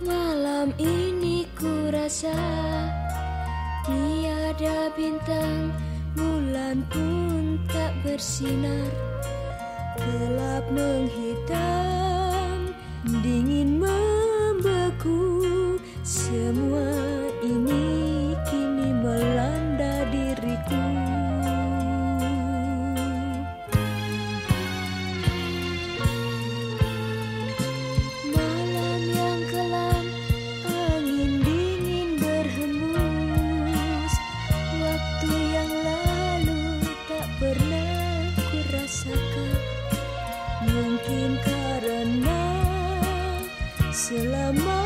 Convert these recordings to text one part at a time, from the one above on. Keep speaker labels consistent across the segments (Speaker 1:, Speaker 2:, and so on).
Speaker 1: Malam ini ku rasa Tiada bintang. Bulan pun tak bersinar. Gelap menghitam. Dingin menghitam Selama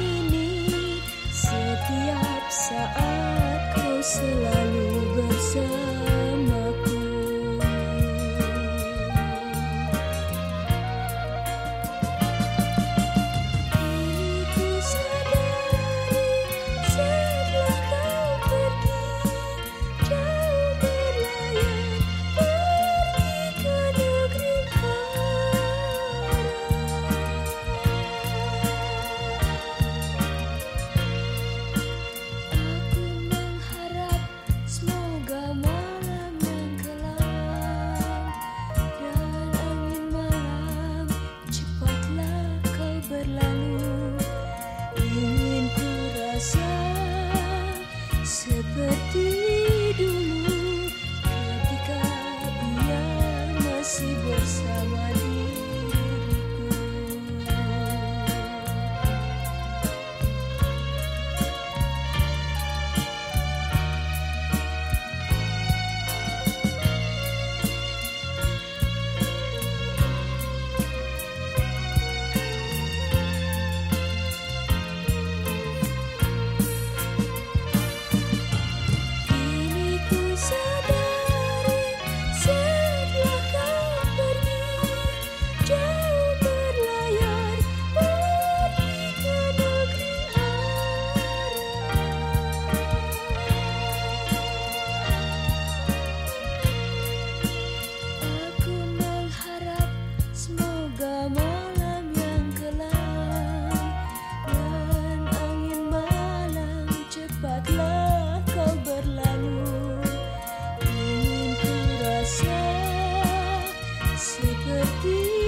Speaker 1: ini Setiap saat kau selalu seperti dulu ketika ia masih sympathy.